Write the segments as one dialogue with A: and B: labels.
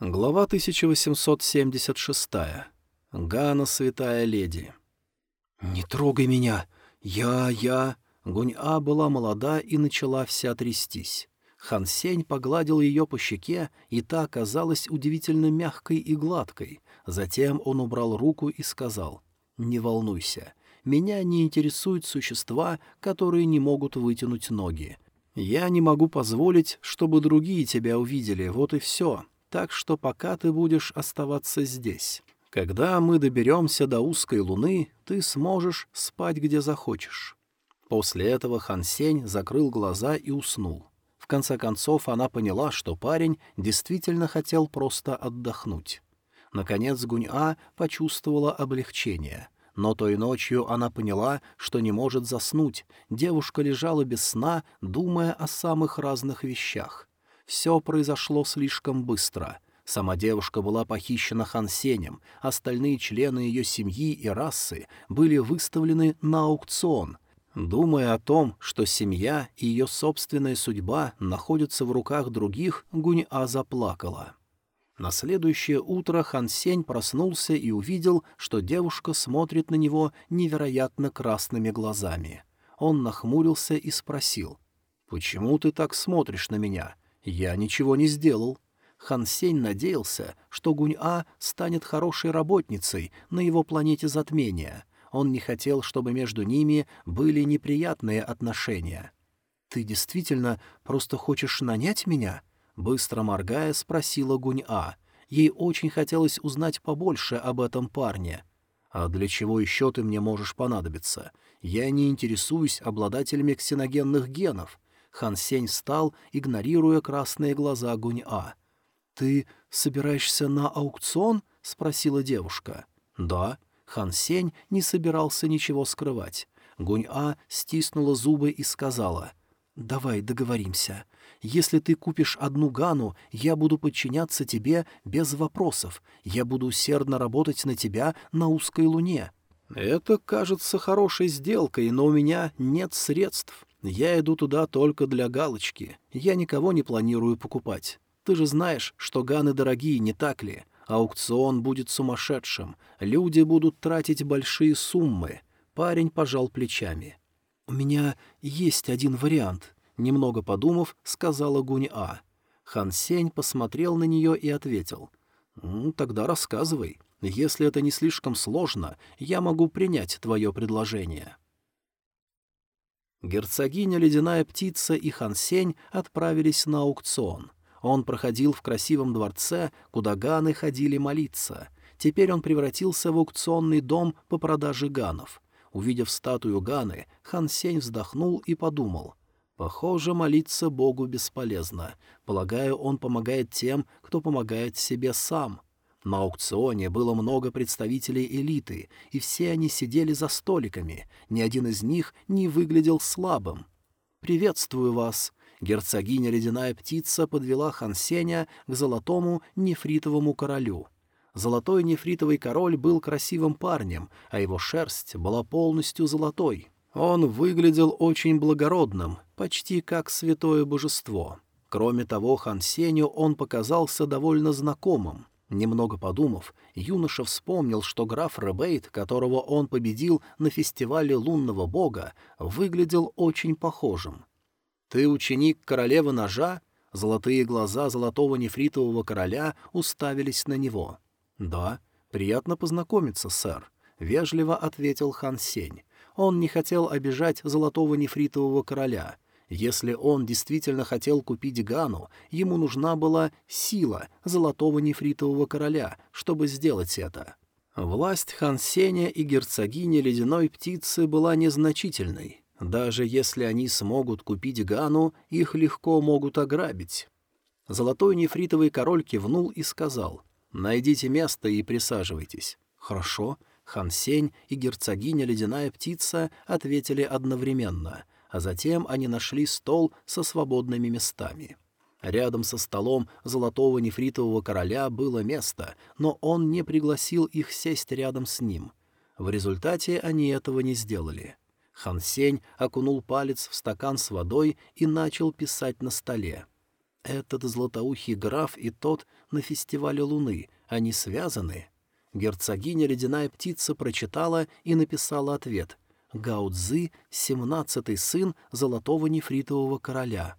A: Глава 1876. Гана, святая леди. «Не трогай меня! Я, я...» Гунь-А была молода и начала вся трястись. Хан Сень погладил ее по щеке, и та оказалась удивительно мягкой и гладкой. Затем он убрал руку и сказал, «Не волнуйся, меня не интересуют существа, которые не могут вытянуть ноги. Я не могу позволить, чтобы другие тебя увидели, вот и все так что пока ты будешь оставаться здесь. Когда мы доберемся до узкой луны, ты сможешь спать где захочешь». После этого Хан Сень закрыл глаза и уснул. В конце концов она поняла, что парень действительно хотел просто отдохнуть. Наконец Гунь-А почувствовала облегчение. Но той ночью она поняла, что не может заснуть. Девушка лежала без сна, думая о самых разных вещах. Все произошло слишком быстро. Сама девушка была похищена Хансенем, остальные члены ее семьи и расы были выставлены на аукцион. Думая о том, что семья и ее собственная судьба находятся в руках других, Гунь-А заплакала. На следующее утро Хан Сень проснулся и увидел, что девушка смотрит на него невероятно красными глазами. Он нахмурился и спросил, «Почему ты так смотришь на меня? Я ничего не сделал. Хан Сень надеялся, что Гунь-А станет хорошей работницей на его планете затмения. Он не хотел, чтобы между ними были неприятные отношения. «Ты действительно просто хочешь нанять меня?» Быстро моргая, спросила Гунь-А. Ей очень хотелось узнать побольше об этом парне. «А для чего еще ты мне можешь понадобиться? Я не интересуюсь обладателями ксеногенных генов. Хан Сень встал, игнорируя красные глаза Гунь-А. «Ты собираешься на аукцион?» — спросила девушка. «Да». Хан Сень не собирался ничего скрывать. Гунь-А стиснула зубы и сказала, «Давай договоримся. Если ты купишь одну Гану, я буду подчиняться тебе без вопросов. Я буду усердно работать на тебя на узкой луне». «Это кажется хорошей сделкой, но у меня нет средств. Я иду туда только для галочки. Я никого не планирую покупать. Ты же знаешь, что ганы дорогие, не так ли? Аукцион будет сумасшедшим. Люди будут тратить большие суммы. Парень пожал плечами. «У меня есть один вариант», — немного подумав, сказала Гунь-А. Посмотрел на нее и ответил. «Ну, тогда рассказывай. Если это не слишком сложно, я могу принять твое предложение». Герцогиня Ледяная Птица и Хансень отправились на аукцион. Он проходил в красивом дворце, куда ганы ходили молиться. Теперь он превратился в аукционный дом по продаже ганов. Увидев статую Ганы, Хан Сень вздохнул и подумал. «Похоже, молиться Богу бесполезно. Полагаю, он помогает тем, кто помогает себе сам». На аукционе было много представителей элиты, и все они сидели за столиками, ни один из них не выглядел слабым. «Приветствую вас!» Герцогиня Ледяная Птица подвела Хансеня к золотому нефритовому королю. Золотой нефритовый король был красивым парнем, а его шерсть была полностью золотой. Он выглядел очень благородным, почти как святое божество. Кроме того, Хансеню он показался довольно знакомым. Немного подумав, юноша вспомнил, что граф Ребейт, которого он победил на фестивале лунного бога, выглядел очень похожим. «Ты ученик королевы ножа?» Золотые глаза золотого нефритового короля уставились на него. «Да, приятно познакомиться, сэр», — вежливо ответил хан Сень. Он не хотел обижать золотого нефритового короля — если он действительно хотел купить Гану, ему нужна была сила золотого нефритового короля, чтобы сделать это. Власть хан Сеня и герцогини ледяной птицы была незначительной. Даже если они смогут купить Гану, их легко могут ограбить. Золотой нефритовый король кивнул и сказал, «Найдите место и присаживайтесь». «Хорошо». Хан Сень и герцогиня ледяная птица ответили одновременно — а затем они нашли стол со свободными местами. Рядом со столом золотого нефритового короля было место, но он не пригласил их сесть рядом с ним. В результате они этого не сделали. Хан Сень окунул палец в стакан с водой и начал писать на столе. Этот златоухий граф и тот на фестивале Луны, они связаны? Герцогиня Ледяная Птица прочитала и написала ответ. Гаудзы — семнадцатый сын Золотого Нефритового Короля.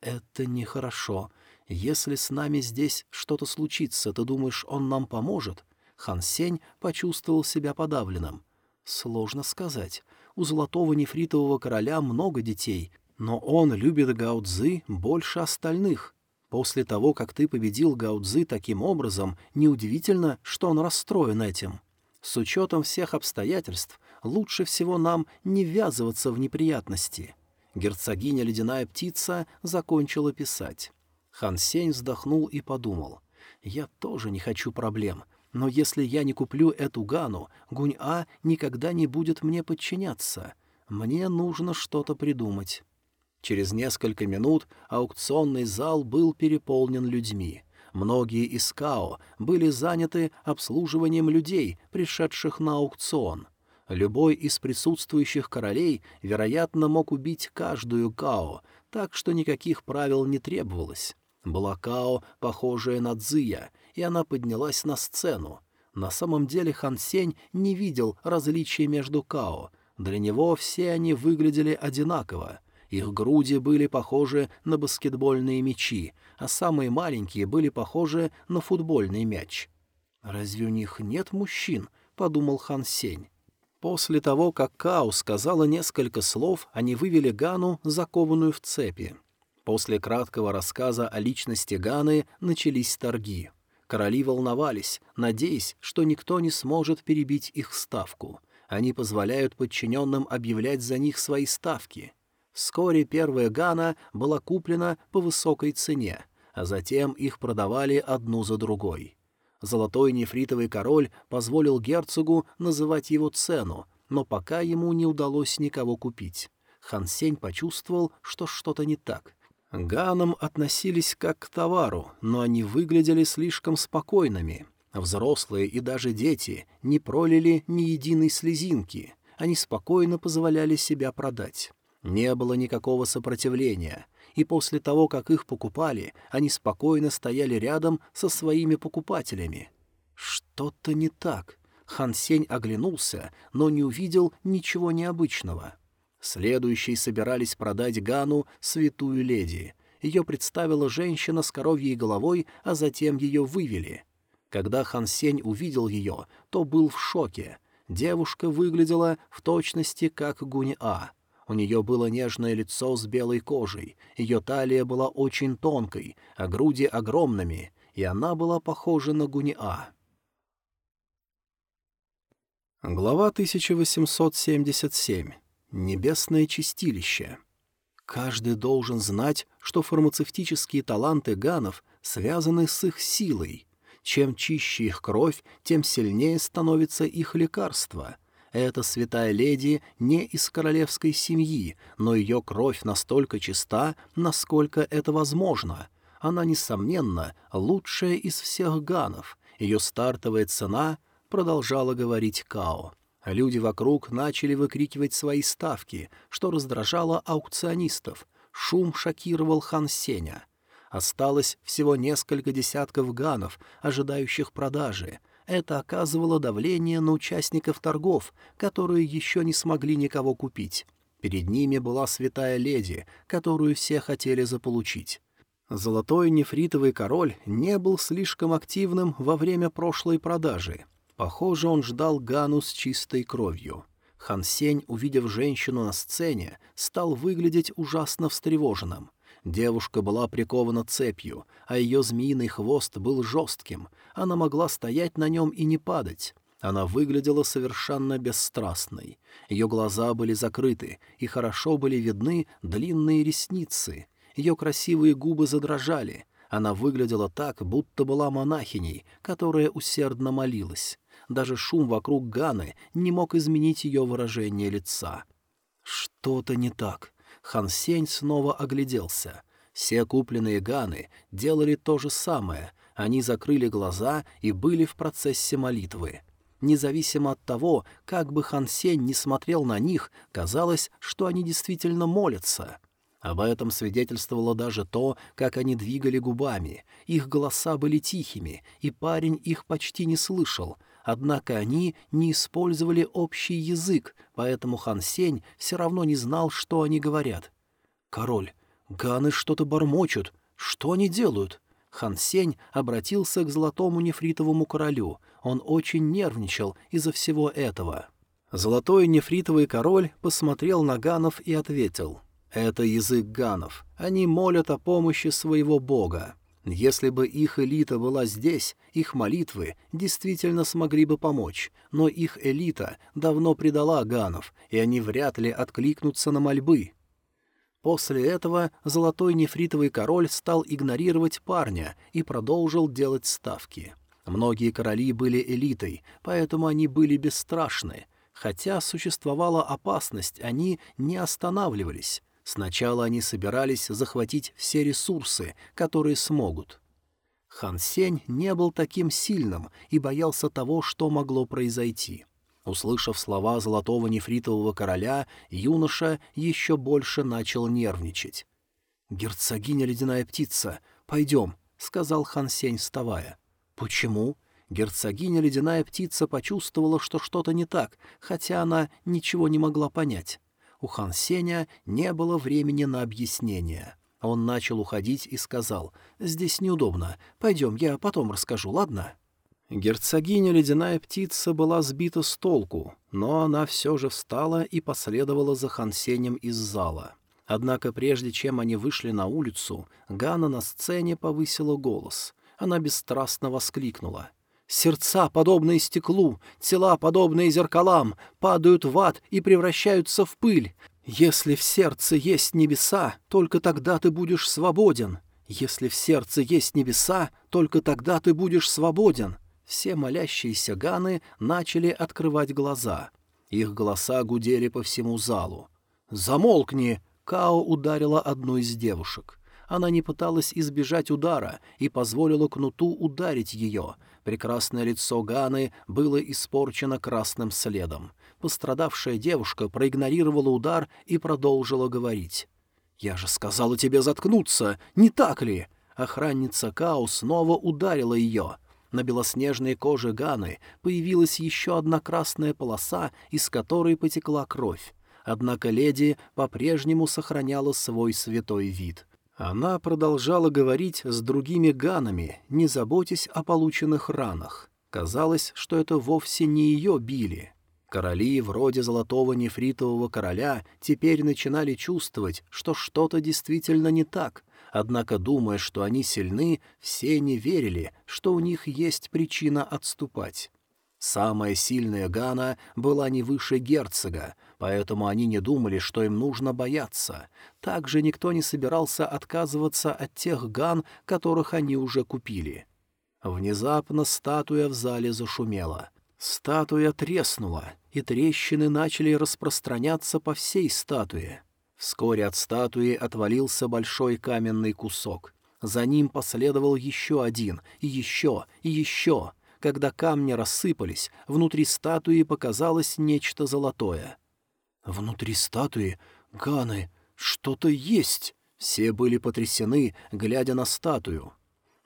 A: Это нехорошо. Если с нами здесь что-то случится, ты думаешь, он нам поможет? Хан Сень почувствовал себя подавленным. Сложно сказать. У Золотого Нефритового Короля много детей, но он любит Гаудзы больше остальных. После того, как ты победил Гаудзы таким образом, неудивительно, что он расстроен этим. С учетом всех обстоятельств, лучше всего нам не ввязываться в неприятности. Герцогиня Ледяная Птица закончила писать. Хан Сень вздохнул и подумал. «Я тоже не хочу проблем, но если я не куплю эту Гану, Гунь-А никогда не будет мне подчиняться. Мне нужно что-то придумать». Через несколько минут аукционный зал был переполнен людьми. Многие из Као были заняты обслуживанием людей, пришедших на аукцион. Любой из присутствующих королей, вероятно, мог убить каждую Као, так что никаких правил не требовалось. Была Као, похожая на Цзия, и она поднялась на сцену. На самом деле Хан Сень не видел различий между Као. Для него все они выглядели одинаково. Их груди были похожи на баскетбольные мячи, а самые маленькие были похожи на футбольный мяч. «Разве у них нет мужчин?» — подумал Хан Сень. После того, как Као сказала несколько слов, они вывели Гану, закованную в цепи. После краткого рассказа о личности Ганы начались торги. Короли волновались, надеясь, что никто не сможет перебить их ставку. Они позволяют подчиненным объявлять за них свои ставки — Вскоре первая Гана была куплена по высокой цене, а затем их продавали одну за другой. Золотой нефритовый король позволил герцогу называть его цену, но пока ему не удалось никого купить. Хан Сень почувствовал, что что-то не так. Ганам относились как к товару, но они выглядели слишком спокойными. Взрослые и даже дети не пролили ни единой слезинки. Они спокойно позволяли себя продать. Не было никакого сопротивления, и после того, как их покупали, они спокойно стояли рядом со своими покупателями. Что-то не так. Хан Сень оглянулся, но не увидел ничего необычного. Следующие собирались продать Гану святую леди. Ее представила женщина с коровьей головой, а затем ее вывели. Когда Хан Сень увидел ее, то был в шоке. Девушка выглядела в точности как Гунь-А — у нее было нежное лицо с белой кожей, ее талия была очень тонкой, а груди огромными, и она была похожа на Гуниа. Глава 1877. Небесное чистилище. Каждый должен знать, что фармацевтические таланты ганов связаны с их силой. Чем чище их кровь, тем сильнее становится их лекарство — эта святая леди не из королевской семьи, но ее кровь настолько чиста, насколько это возможно. Она, несомненно, лучшая из всех ганов. Ее стартовая цена — продолжала говорить Као. Люди вокруг начали выкрикивать свои ставки, что раздражало аукционистов. Шум шокировал Хан Сеня. Осталось всего несколько десятков ганов, ожидающих продажи — это оказывало давление на участников торгов, которые еще не смогли никого купить. Перед ними была святая леди, которую все хотели заполучить. Золотой нефритовый король не был слишком активным во время прошлой продажи. Похоже, он ждал Гану с чистой кровью. Хан Сень, увидев женщину на сцене, стал выглядеть ужасно встревоженным. Девушка была прикована цепью, а ее змеиный хвост был жестким. Она могла стоять на нем и не падать. Она выглядела совершенно бесстрастной. Ее глаза были закрыты, и хорошо были видны длинные ресницы. Ее красивые губы задрожали. Она выглядела так, будто была монахиней, которая усердно молилась. Даже шум вокруг Ганы не мог изменить ее выражение лица. Что-то не так. Хан Сень снова огляделся. Все купленные ганы делали то же самое, они закрыли глаза и были в процессе молитвы. Независимо от того, как бы Хан Сень не смотрел на них, казалось, что они действительно молятся. Об этом свидетельствовало даже то, как они двигали губами. Их голоса были тихими, и парень их почти не слышал. Однако они не использовали общий язык, поэтому Хан Сень все равно не знал, что они говорят. «Король, ганы что-то бормочут. Что они делают?» Хан Сень обратился к золотому нефритовому королю. Он очень нервничал из-за всего этого. Золотой нефритовый король посмотрел на ганов и ответил. Это язык ганов. Они молят о помощи своего бога. Если бы их элита была здесь, их молитвы действительно смогли бы помочь, но их элита давно предала ганов, и они вряд ли откликнутся на мольбы. После этого золотой нефритовый король стал игнорировать парня и продолжил делать ставки. Многие короли были элитой, поэтому они были бесстрашны. Хотя существовала опасность, они не останавливались. Сначала они собирались захватить все ресурсы, которые смогут. Хан Сень не был таким сильным и боялся того, что могло произойти. Услышав слова золотого нефритового короля, юноша еще больше начал нервничать. «Герцогиня ледяная птица, пойдем», — сказал Хан Сень, вставая. «Почему?» Герцогиня ледяная птица почувствовала, что что-то не так, хотя она ничего не могла понять. У Хан Сеня не было времени на объяснение. Он начал уходить и сказал, «Здесь неудобно. Пойдем, я потом расскажу, ладно?» Герцогиня ледяная птица была сбита с толку, но она все же встала и последовала за Хансенем из зала. Однако прежде чем они вышли на улицу, Гана на сцене повысила голос. Она бесстрастно воскликнула. Сердца, подобные стеклу, тела, подобные зеркалам, падают в ад и превращаются в пыль. Если в сердце есть небеса, только тогда ты будешь свободен. Если в сердце есть небеса, только тогда ты будешь свободен. Все молящиеся ганы начали открывать глаза. Их голоса гудели по всему залу. «Замолкни!» — Као ударила одну из девушек. Она не пыталась избежать удара и позволила кнуту ударить ее, Прекрасное лицо Ганы было испорчено красным следом. Пострадавшая девушка проигнорировала удар и продолжила говорить. «Я же сказала тебе заткнуться, не так ли?» Охранница Као снова ударила ее. На белоснежной коже Ганы появилась еще одна красная полоса, из которой потекла кровь. Однако леди по-прежнему сохраняла свой святой вид — она продолжала говорить с другими ганами, не заботясь о полученных ранах. Казалось, что это вовсе не ее били. Короли, вроде золотого нефритового короля, теперь начинали чувствовать, что что-то действительно не так, однако, думая, что они сильны, все не верили, что у них есть причина отступать. Самая сильная Гана была не выше герцога, поэтому они не думали, что им нужно бояться. Также никто не собирался отказываться от тех Ган, которых они уже купили. Внезапно статуя в зале зашумела. Статуя треснула, и трещины начали распространяться по всей статуе. Вскоре от статуи отвалился большой каменный кусок. За ним последовал еще один, и еще, и еще — когда камни рассыпались, внутри статуи показалось нечто золотое. «Внутри статуи, Ганы, что-то есть!» Все были потрясены, глядя на статую.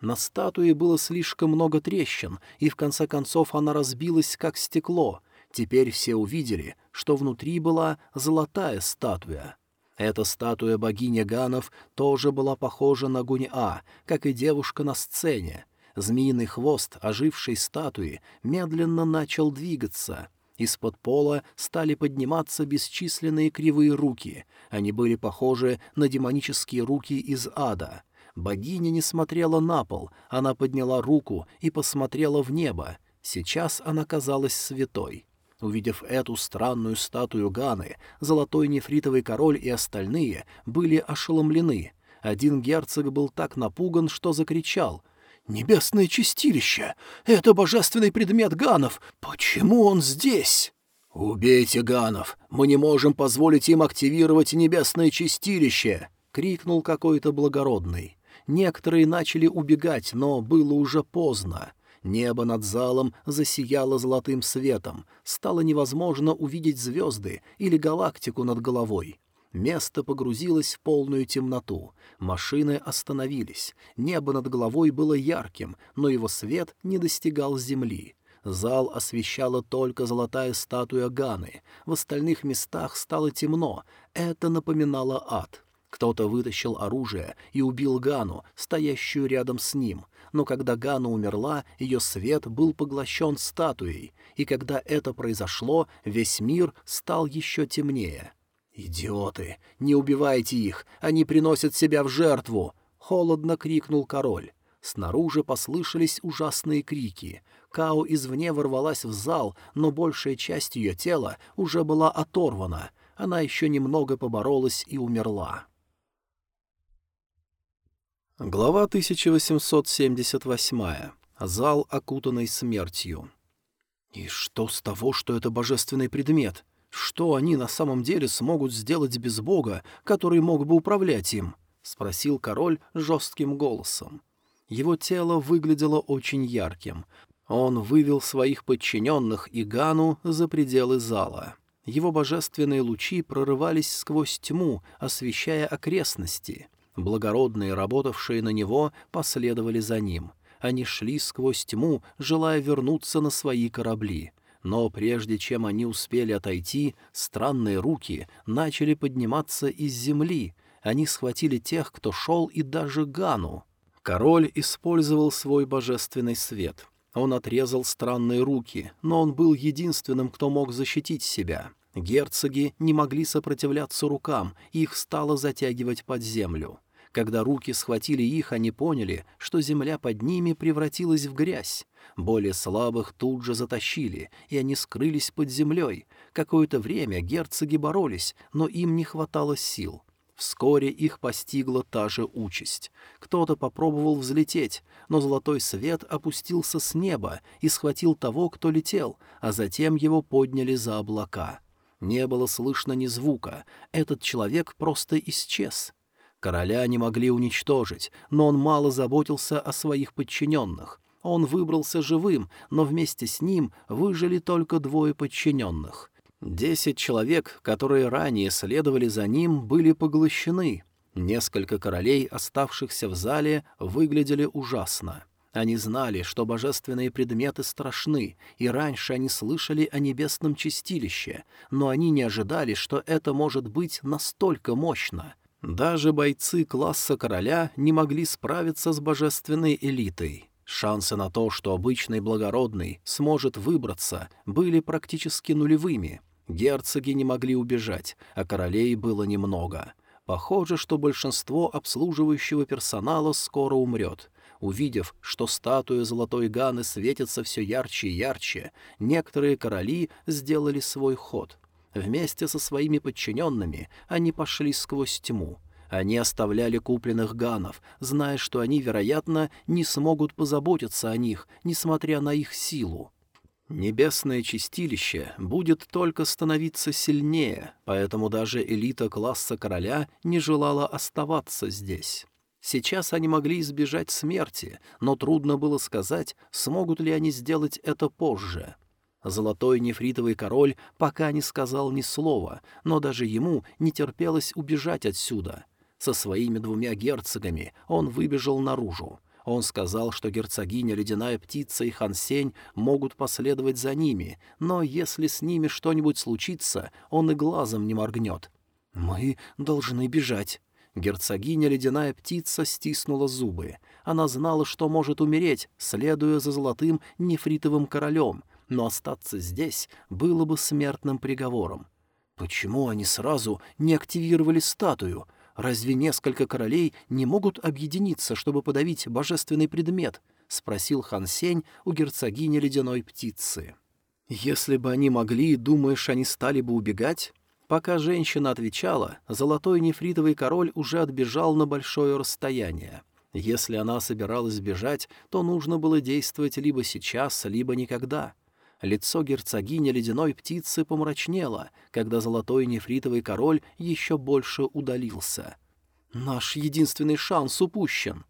A: На статуе было слишком много трещин, и в конце концов она разбилась, как стекло. Теперь все увидели, что внутри была золотая статуя. Эта статуя богини Ганов тоже была похожа на Гунь-А, как и девушка на сцене. Змеиный хвост ожившей статуи медленно начал двигаться. Из-под пола стали подниматься бесчисленные кривые руки. Они были похожи на демонические руки из ада. Богиня не смотрела на пол, она подняла руку и посмотрела в небо. Сейчас она казалась святой. Увидев эту странную статую Ганы, золотой нефритовый король и остальные были ошеломлены. Один герцог был так напуган, что закричал — «Небесное чистилище! Это божественный предмет Ганов! Почему он здесь?» «Убейте Ганов! Мы не можем позволить им активировать небесное чистилище!» — крикнул какой-то благородный. Некоторые начали убегать, но было уже поздно. Небо над залом засияло золотым светом, стало невозможно увидеть звезды или галактику над головой. Место погрузилось в полную темноту. Машины остановились. Небо над головой было ярким, но его свет не достигал земли. Зал освещала только золотая статуя Ганы. В остальных местах стало темно. Это напоминало ад. Кто-то вытащил оружие и убил Гану, стоящую рядом с ним. Но когда Гана умерла, ее свет был поглощен статуей. И когда это произошло, весь мир стал еще темнее. «Идиоты! Не убивайте их! Они приносят себя в жертву!» — холодно крикнул король. Снаружи послышались ужасные крики. Као извне ворвалась в зал, но большая часть ее тела уже была оторвана. Она еще немного поборолась и умерла. Глава 1878. Зал, окутанный смертью. «И что с того, что это божественный предмет? Что они на самом деле смогут сделать без Бога, который мог бы управлять им?» — спросил король жестким голосом. Его тело выглядело очень ярким. Он вывел своих подчиненных и Гану за пределы зала. Его божественные лучи прорывались сквозь тьму, освещая окрестности. Благородные, работавшие на него, последовали за ним. Они шли сквозь тьму, желая вернуться на свои корабли. Но прежде чем они успели отойти, странные руки начали подниматься из земли. Они схватили тех, кто шел, и даже Гану. Король использовал свой божественный свет — он отрезал странные руки, но он был единственным, кто мог защитить себя. Герцоги не могли сопротивляться рукам, их стало затягивать под землю. Когда руки схватили их, они поняли, что земля под ними превратилась в грязь. Более слабых тут же затащили, и они скрылись под землей. Какое-то время герцоги боролись, но им не хватало сил. Вскоре их постигла та же участь. Кто-то попробовал взлететь, но золотой свет опустился с неба и схватил того, кто летел, а затем его подняли за облака. Не было слышно ни звука, этот человек просто исчез. Короля не могли уничтожить, но он мало заботился о своих подчиненных. Он выбрался живым, но вместе с ним выжили только двое подчиненных — Десять человек, которые ранее следовали за ним, были поглощены. Несколько королей, оставшихся в зале, выглядели ужасно. Они знали, что божественные предметы страшны, и раньше они слышали о небесном чистилище, но они не ожидали, что это может быть настолько мощно. Даже бойцы класса короля не могли справиться с божественной элитой. Шансы на то, что обычный благородный сможет выбраться, были практически нулевыми — Герцоги не могли убежать, а королей было немного. Похоже, что большинство обслуживающего персонала скоро умрет. Увидев, что статуя золотой Ганы светится все ярче и ярче, некоторые короли сделали свой ход. Вместе со своими подчиненными они пошли сквозь тьму. Они оставляли купленных ганов, зная, что они, вероятно, не смогут позаботиться о них, несмотря на их силу. Небесное чистилище будет только становиться сильнее, поэтому даже элита класса короля не желала оставаться здесь. Сейчас они могли избежать смерти, но трудно было сказать, смогут ли они сделать это позже. Золотой нефритовый король пока не сказал ни слова, но даже ему не терпелось убежать отсюда. Со своими двумя герцогами он выбежал наружу. Он сказал, что герцогиня Ледяная Птица и Хансень могут последовать за ними, но если с ними что-нибудь случится, он и глазом не моргнет. «Мы должны бежать». Герцогиня Ледяная Птица стиснула зубы. Она знала, что может умереть, следуя за золотым нефритовым королем, но остаться здесь было бы смертным приговором. Почему они сразу не активировали статую? «Разве несколько королей не могут объединиться, чтобы подавить божественный предмет?» — спросил Хан Сень у герцогини ледяной птицы. «Если бы они могли, думаешь, они стали бы убегать?» Пока женщина отвечала, золотой нефритовый король уже отбежал на большое расстояние. Если она собиралась бежать, то нужно было действовать либо сейчас, либо никогда. Лицо герцогини ледяной птицы помрачнело, когда золотой нефритовый король еще больше удалился. «Наш единственный шанс упущен».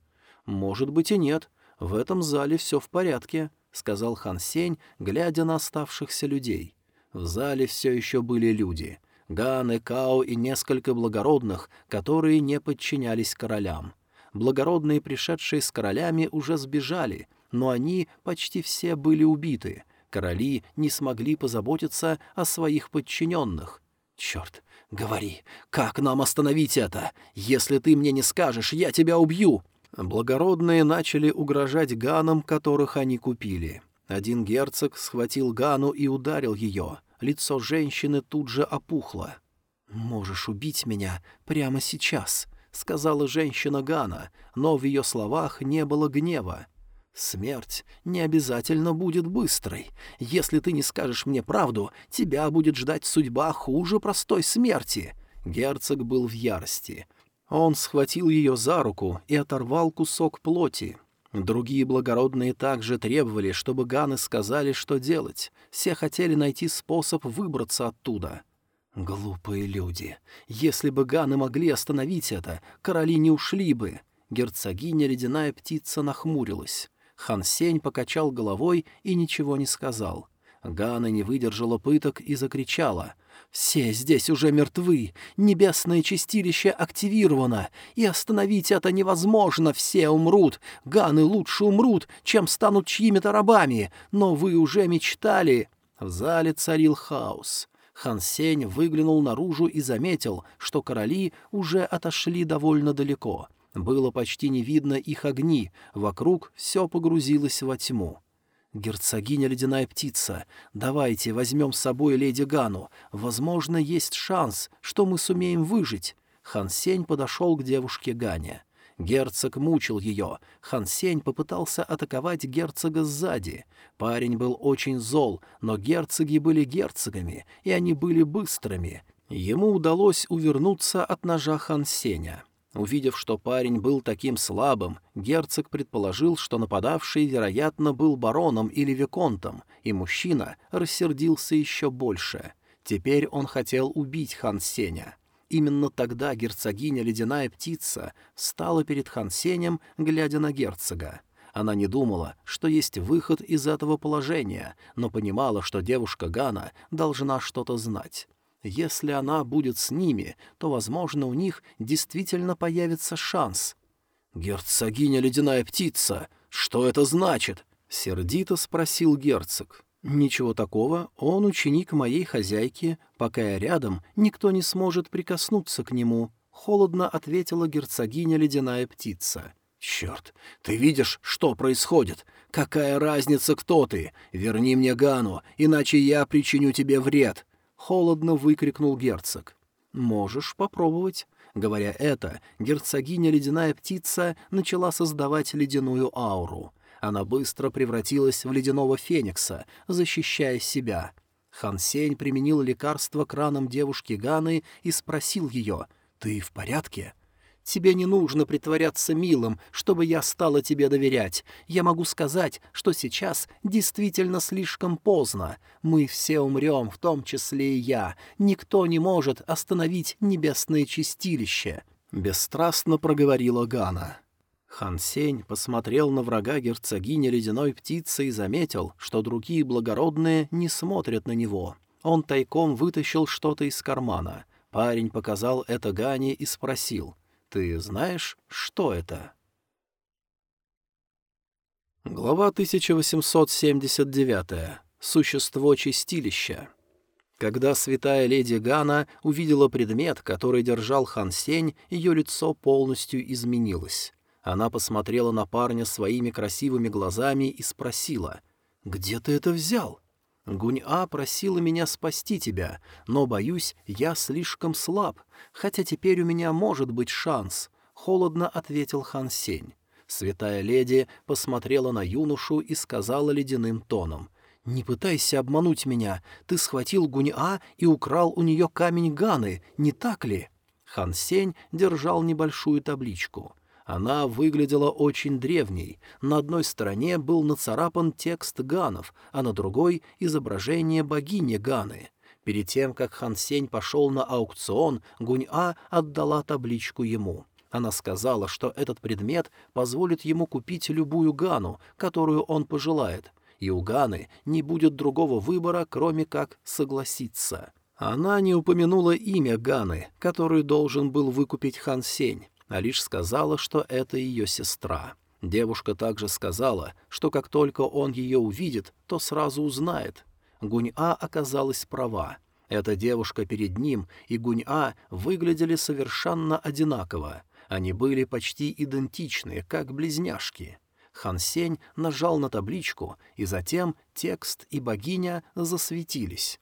A: «Может быть и нет. В этом зале все в порядке», — сказал Хан Сень, глядя на оставшихся людей. В зале все еще были люди. Ганы, Као и несколько благородных, которые не подчинялись королям. Благородные, пришедшие с королями, уже сбежали, но они почти все были убиты. Короли не смогли позаботиться о своих подчиненных. «Черт, говори, как нам остановить это? Если ты мне не скажешь, я тебя убью!» Благородные начали угрожать ганам, которых они купили. Один герцог схватил Гану и ударил ее. Лицо женщины тут же опухло. «Можешь убить меня прямо сейчас», — сказала женщина Гана, но в ее словах не было гнева. «Смерть не обязательно будет быстрой. Если ты не скажешь мне правду, тебя будет ждать судьба хуже простой смерти». Герцог был в ярости. Он схватил ее за руку и оторвал кусок плоти. Другие благородные также требовали, чтобы ганы сказали, что делать. Все хотели найти способ выбраться оттуда. Глупые люди. Если бы ганы могли остановить это, короли не ушли бы. Герцогиня ледяная птица нахмурилась. Хан Сень покачал головой и ничего не сказал. Гана не выдержала пыток и закричала — все здесь уже мертвы, небесное чистилище активировано, и остановить это невозможно, все умрут, ганы лучше умрут, чем станут чьими-то рабами, но вы уже мечтали...» В зале царил хаос. Хан Сень выглянул наружу и заметил, что короли уже отошли довольно далеко. Было почти не видно их огни, вокруг все погрузилось во тьму. «Герцогиня Ледяная Птица, давайте возьмем с собой леди Гану. Возможно, есть шанс, что мы сумеем выжить». Хан Сень подошел к девушке Гане. Герцог мучил ее. Хан Сень попытался атаковать герцога сзади. Парень был очень зол, но герцоги были герцогами, и они были быстрыми. Ему удалось увернуться от ножа Хан Сеня. Увидев, что парень был таким слабым, герцог предположил, что нападавший, вероятно, был бароном или виконтом, и мужчина рассердился еще больше. Теперь он хотел убить хан Сеня. Именно тогда герцогиня Ледяная Птица стала перед хан Сенем, глядя на герцога. Она не думала, что есть выход из этого положения, но понимала, что девушка Гана должна что-то знать. Если она будет с ними, то, возможно, у них действительно появится шанс. «Герцогиня ледяная птица, что это значит?» — сердито спросил герцог. «Ничего такого, он ученик моей хозяйки. Пока я рядом, никто не сможет прикоснуться к нему», — холодно ответила герцогиня ледяная птица. «Черт, ты видишь, что происходит? Какая разница, кто ты? Верни мне Гану, иначе я причиню тебе вред. — холодно выкрикнул герцог. «Можешь попробовать». Говоря это, герцогиня ледяная птица начала создавать ледяную ауру. Она быстро превратилась в ледяного феникса, защищая себя. Хан Сень применил лекарство к ранам девушки Ганы и спросил ее, «Ты в порядке?» Тебе не нужно притворяться милым, чтобы я стала тебе доверять. Я могу сказать, что сейчас действительно слишком поздно. Мы все умрем, в том числе и я. Никто не может остановить небесное чистилище», — бесстрастно проговорила Гана. Хан Сень посмотрел на врага герцогини ледяной птицы и заметил, что другие благородные не смотрят на него. Он тайком вытащил что-то из кармана. Парень показал это Гане и спросил — ты знаешь, что это?» Глава 1879. Существо чистилища. Когда святая леди Гана увидела предмет, который держал Хан Сень, ее лицо полностью изменилось. Она посмотрела на парня своими красивыми глазами и спросила, «Где ты это взял?» Гунь-А просила меня спасти тебя, но, боюсь, я слишком слаб, хотя теперь у меня может быть шанс», — холодно ответил Хан Сень. Святая леди посмотрела на юношу и сказала ледяным тоном. «Не пытайся обмануть меня. Ты схватил Гунь-А и украл у нее камень Ганы, не так ли?» Хан Сень держал небольшую табличку. Она выглядела очень древней. На одной стороне был нацарапан текст ганов, а на другой — изображение богини Ганы. Перед тем, как Хан Сень пошел на аукцион, Гунь-А отдала табличку ему. Она сказала, что этот предмет позволит ему купить любую Гану, которую он пожелает, и у Ганы не будет другого выбора, кроме как согласиться. Она не упомянула имя Ганы, который должен был выкупить Хан Сень, а лишь сказала, что это ее сестра. Девушка также сказала, что как только он ее увидит, то сразу узнает. Гунь-А оказалась права. Эта девушка перед ним и Гунь-А выглядели совершенно одинаково. Они были почти идентичны, как близняшки. Хан Сень нажал на табличку, и затем текст и богиня засветились.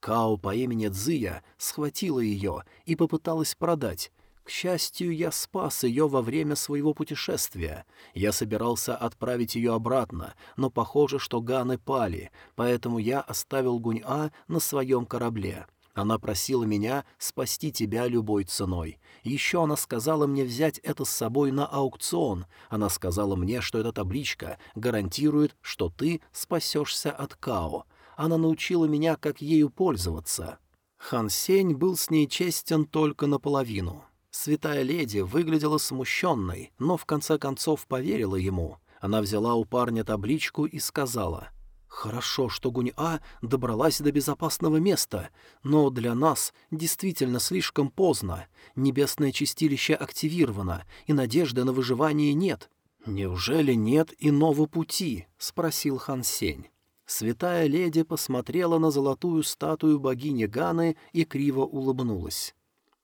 A: Као по имени Цзия схватила ее и попыталась продать, к счастью, я спас ее во время своего путешествия. Я собирался отправить ее обратно, но похоже, что ганы пали, поэтому я оставил Гунь-А на своем корабле. Она просила меня спасти тебя любой ценой. Еще она сказала мне взять это с собой на аукцион. Она сказала мне, что эта табличка гарантирует, что ты спасешься от Као. Она научила меня, как ею пользоваться. Хан Сень был с ней честен только наполовину. Святая леди выглядела смущенной, но в конце концов поверила ему. Она взяла у парня табличку и сказала, «Хорошо, что Гунь-А добралась до безопасного места, но для нас действительно слишком поздно. Небесное чистилище активировано, и надежды на выживание нет». «Неужели нет иного пути?» — спросил Хан Сень. Святая леди посмотрела на золотую статую богини Ганы и криво улыбнулась.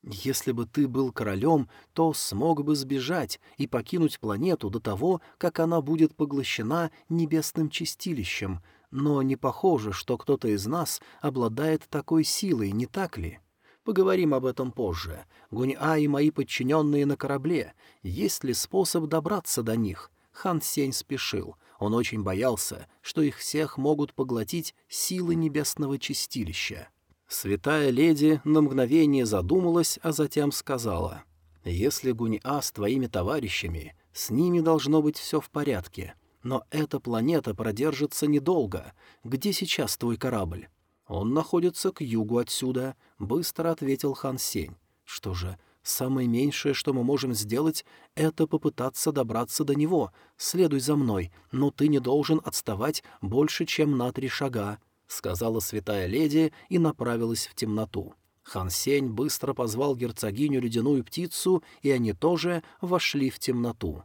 A: Если бы ты был королем, то смог бы сбежать и покинуть планету до того, как она будет поглощена небесным чистилищем, но не похоже, что кто-то из нас обладает такой силой, не так ли? Поговорим об этом позже. Гунь-А и мои подчиненные на корабле. Есть ли способ добраться до них? Хан Сень спешил. Он очень боялся, что их всех могут поглотить силы небесного чистилища. Святая леди на мгновение задумалась, а затем сказала, «Если Гунь-А с твоими товарищами, с ними должно быть все в порядке. Но эта планета продержится недолго. Где сейчас твой корабль?» «Он находится к югу отсюда», — быстро ответил Хан Сень. «Что же, самое меньшее, что мы можем сделать, это попытаться добраться до него. Следуй за мной, но ты не должен отставать больше, чем на три шага». — сказала святая леди и направилась в темноту. Хан Сень быстро позвал герцогиню ледяную птицу, и они тоже вошли в темноту.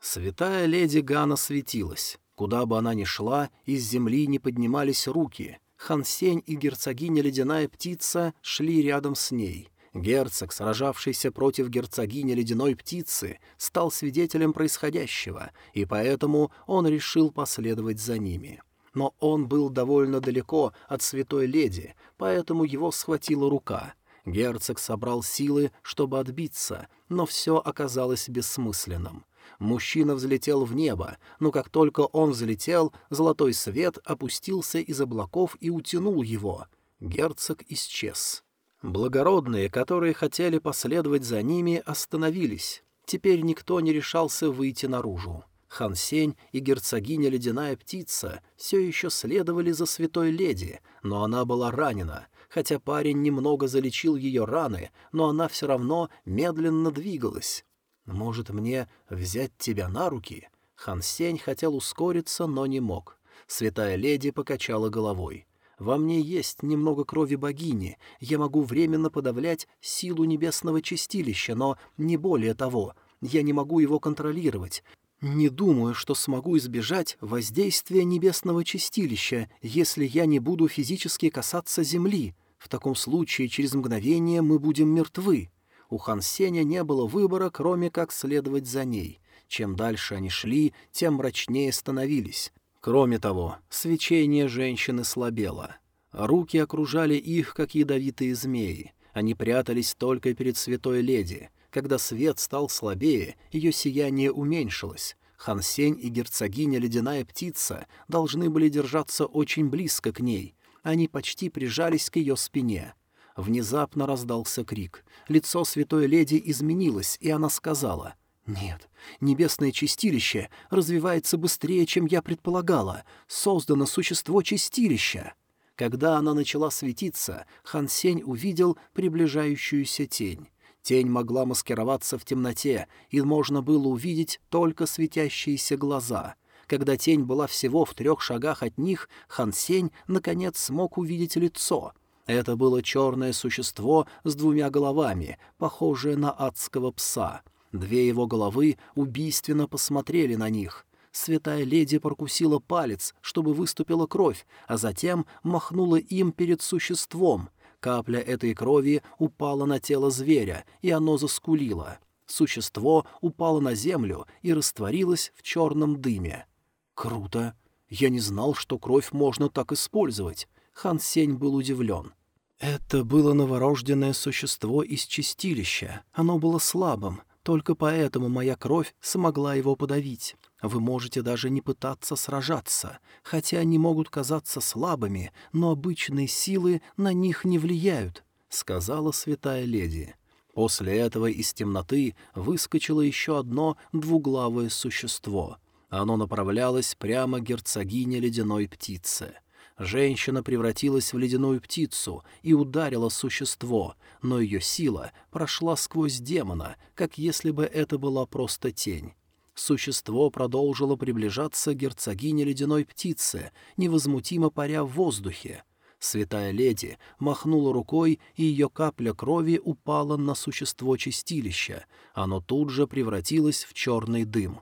A: Святая леди Гана светилась. Куда бы она ни шла, из земли не поднимались руки. Хан Сень и герцогиня ледяная птица шли рядом с ней. Герцог, сражавшийся против герцогини ледяной птицы, стал свидетелем происходящего, и поэтому он решил последовать за ними но он был довольно далеко от святой леди, поэтому его схватила рука. Герцог собрал силы, чтобы отбиться, но все оказалось бессмысленным. Мужчина взлетел в небо, но как только он взлетел, золотой свет опустился из облаков и утянул его. Герцог исчез. Благородные, которые хотели последовать за ними, остановились. Теперь никто не решался выйти наружу. Хан Сень и герцогиня Ледяная Птица все еще следовали за святой леди, но она была ранена. Хотя парень немного залечил ее раны, но она все равно медленно двигалась. «Может, мне взять тебя на руки?» Хан Сень хотел ускориться, но не мог. Святая леди покачала головой. «Во мне есть немного крови богини, я могу временно подавлять силу небесного чистилища, но не более того. Я не могу его контролировать. «Не думаю, что смогу избежать воздействия небесного чистилища, если я не буду физически касаться земли. В таком случае через мгновение мы будем мертвы». У Хан Сеня не было выбора, кроме как следовать за ней. Чем дальше они шли, тем мрачнее становились. Кроме того, свечение женщины слабело. Руки окружали их, как ядовитые змеи. Они прятались только перед святой леди. Когда свет стал слабее, ее сияние уменьшилось. Хансень и герцогиня Ледяная Птица должны были держаться очень близко к ней. Они почти прижались к ее спине. Внезапно раздался крик. Лицо святой леди изменилось, и она сказала — «Нет, небесное чистилище развивается быстрее, чем я предполагала. Создано существо чистилища». Когда она начала светиться, Хан Сень увидел приближающуюся тень. Тень могла маскироваться в темноте, и можно было увидеть только светящиеся глаза. Когда тень была всего в трех шагах от них, Хан Сень наконец смог увидеть лицо. Это было черное существо с двумя головами, похожее на адского пса. Две его головы убийственно посмотрели на них. Святая леди прокусила палец, чтобы выступила кровь, а затем махнула им перед существом. Капля этой крови упала на тело зверя, и оно заскулило. Существо упало на землю и растворилось в черном дыме. «Круто! Я не знал, что кровь можно так использовать. Хан Сень был удивлен. Это было новорожденное существо из чистилища. Оно было слабым, только поэтому моя кровь смогла его подавить. Вы можете даже не пытаться сражаться, хотя они могут казаться слабыми, но обычные силы на них не влияют», — сказала святая леди. После этого из темноты выскочило еще одно двуглавое существо. Оно направлялось прямо к герцогине ледяной птицы. Женщина превратилась в ледяную птицу и ударила существо, но ее сила прошла сквозь демона, как если бы это была просто тень. Существо продолжило приближаться к герцогине ледяной птицы, невозмутимо паря в воздухе. Святая леди махнула рукой, и ее капля крови упала на существо чистилища. Оно тут же превратилось в черный дым.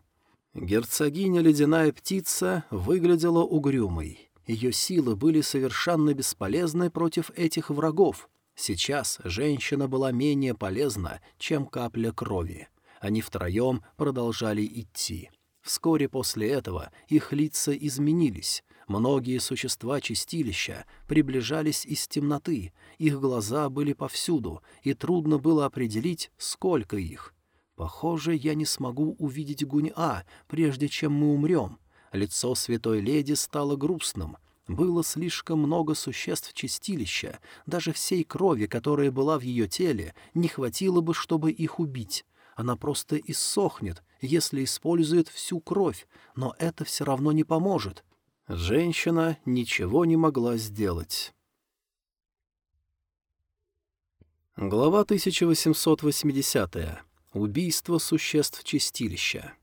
A: Герцогиня ледяная птица выглядела угрюмой. Ее силы были совершенно бесполезны против этих врагов. Сейчас женщина была менее полезна, чем капля крови. Они втроем продолжали идти. Вскоре после этого их лица изменились. Многие существа чистилища приближались из темноты, их глаза были повсюду, и трудно было определить, сколько их. Похоже, я не смогу увидеть Гунь-А, прежде чем мы умрем. Лицо святой леди стало грустным. Было слишком много существ чистилища, даже всей крови, которая была в ее теле, не хватило бы, чтобы их убить. Она просто иссохнет, если использует всю кровь, но это все равно не поможет. Женщина ничего не могла сделать. Глава 1880. Убийство существ чистилища.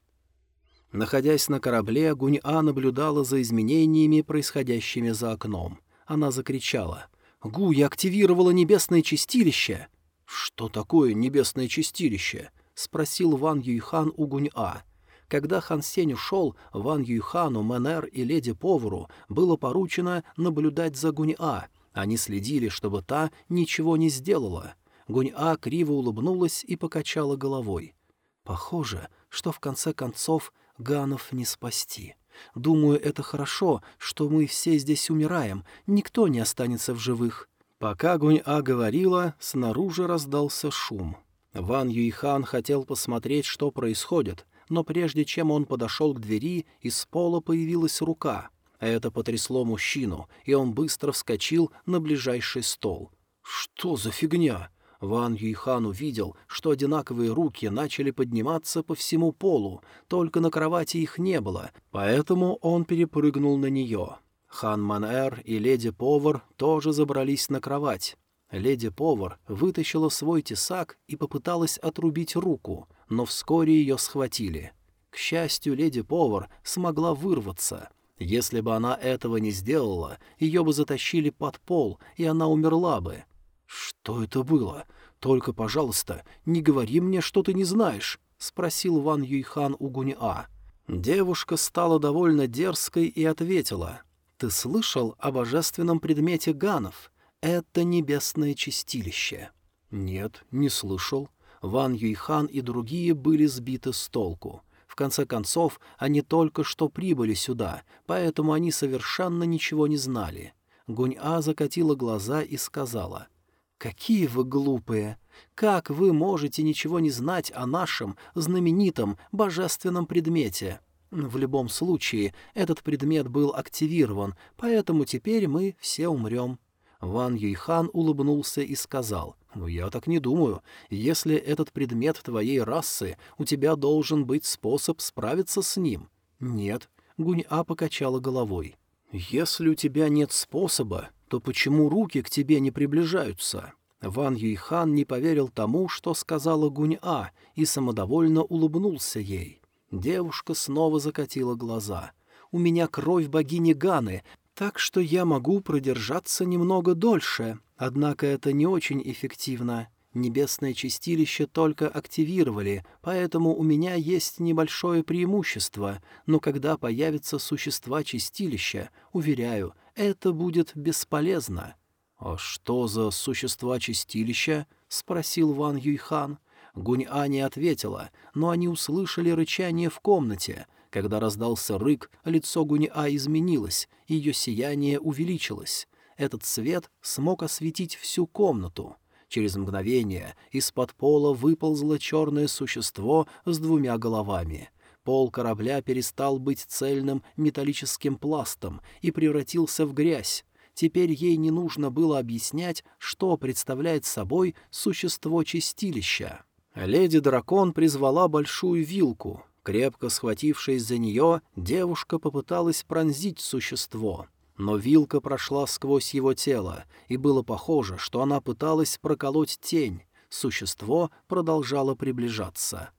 A: Находясь на корабле, Гунь-А наблюдала за изменениями, происходящими за окном. Она закричала. «Гу, я активировала небесное чистилище!» «Что такое небесное чистилище?» — спросил Ван Юйхан у Гунь-А. Когда Хан Сень ушел, Ван Юйхану, Мэнер и леди-повару было поручено наблюдать за Гунь-А. Они следили, чтобы та ничего не сделала. Гунь-А криво улыбнулась и покачала головой. «Похоже, что в конце концов Ганов не спасти. Думаю, это хорошо, что мы все здесь умираем, никто не останется в живых». Пока Гунь-А говорила, снаружи раздался шум. Ван Юйхан хотел посмотреть, что происходит, но прежде чем он подошел к двери, из пола появилась рука. Это потрясло мужчину, и он быстро вскочил на ближайший стол. «Что за фигня?» Ван Юйхан увидел, что одинаковые руки начали подниматься по всему полу, только на кровати их не было, поэтому он перепрыгнул на нее. Хан Манэр и леди-повар тоже забрались на кровать. Леди-повар вытащила свой тесак и попыталась отрубить руку, но вскоре ее схватили. К счастью, леди-повар смогла вырваться. Если бы она этого не сделала, ее бы затащили под пол, и она умерла бы. «Что это было? Только, пожалуйста, не говори мне, что ты не знаешь», — спросил Ван Юйхан у Гуниа. Девушка стала довольно дерзкой и ответила. «Ты слышал о божественном предмете ганов? Это небесное чистилище». «Нет, не слышал». Ван Юйхан и другие были сбиты с толку. В конце концов, они только что прибыли сюда, поэтому они совершенно ничего не знали. Гунь-А закатила глаза и сказала — «Какие вы глупые! Как вы можете ничего не знать о нашем знаменитом божественном предмете?» В любом случае, этот предмет был активирован, поэтому теперь мы все умрем. Ван Юйхан улыбнулся и сказал, «Ну, я так не думаю. Если этот предмет твоей расы, у тебя должен быть способ справиться с ним». «Нет», — Гунь-А покачала головой. «Если у тебя нет способа, то почему руки к тебе не приближаются?» Ван Юйхан не поверил тому, что сказала Гунь-А, и самодовольно улыбнулся ей. Девушка снова закатила глаза. «У меня кровь богини Ганы, так что я могу продержаться немного дольше. Однако это не очень эффективно. Небесное чистилище только активировали, поэтому у меня есть небольшое преимущество, но когда появятся существа чистилища, уверяю, это будет бесполезно». «А что за существа чистилища?» — спросил Ван Юйхан. Гунь-А не ответила, но они услышали рычание в комнате. Когда раздался рык, лицо Гунь-А изменилось, ее сияние увеличилось. Этот свет смог осветить всю комнату. Через мгновение из-под пола выползло черное существо с двумя головами. Пол корабля перестал быть цельным металлическим пластом и превратился в грязь. Теперь ей не нужно было объяснять, что представляет собой существо чистилища. Леди-дракон призвала большую вилку. Крепко схватившись за нее, девушка попыталась пронзить существо — но вилка прошла сквозь его тело, и было похоже, что она пыталась проколоть тень. Существо продолжало приближаться.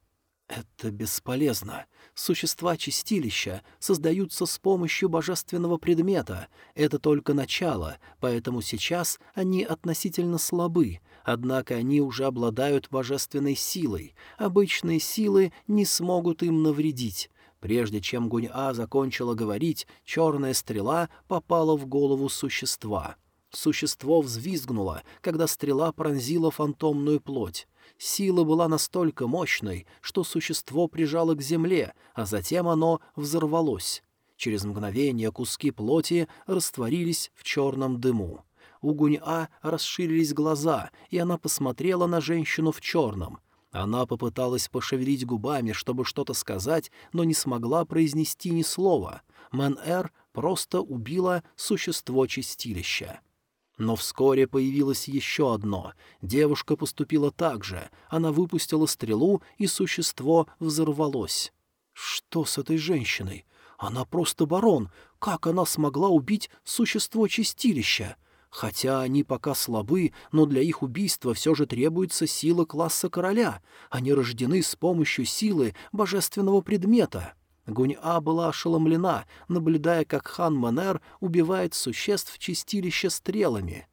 A: «Это бесполезно. Существа чистилища создаются с помощью божественного предмета. Это только начало, поэтому сейчас они относительно слабы, однако они уже обладают божественной силой. Обычные силы не смогут им навредить. Прежде чем Гунь-А закончила говорить, черная стрела попала в голову существа. Существо взвизгнуло, когда стрела пронзила фантомную плоть. Сила была настолько мощной, что существо прижало к земле, а затем оно взорвалось. Через мгновение куски плоти растворились в черном дыму. У Гунь-А расширились глаза, и она посмотрела на женщину в черном — она попыталась пошевелить губами, чтобы что-то сказать, но не смогла произнести ни слова. Мэн-Эр просто убила существо чистилища. Но вскоре появилось еще одно. Девушка поступила так же. Она выпустила стрелу, и существо взорвалось. «Что с этой женщиной? Она просто барон. Как она смогла убить существо чистилища?» Хотя они пока слабы, но для их убийства все же требуется сила класса короля. Они рождены с помощью силы божественного предмета. Гунь-А была ошеломлена, наблюдая, как хан Манер убивает существ в чистилище стрелами.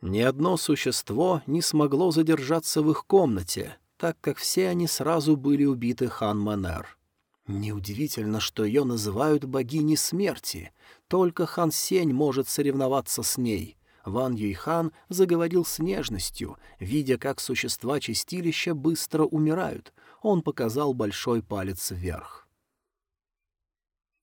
A: Ни одно существо не смогло задержаться в их комнате, так как все они сразу были убиты хан Манер. Неудивительно, что ее называют богиней смерти. Только хан Сень может соревноваться с ней. Ван Юйхан заговорил с нежностью, видя, как существа чистилища быстро умирают. Он показал большой палец вверх.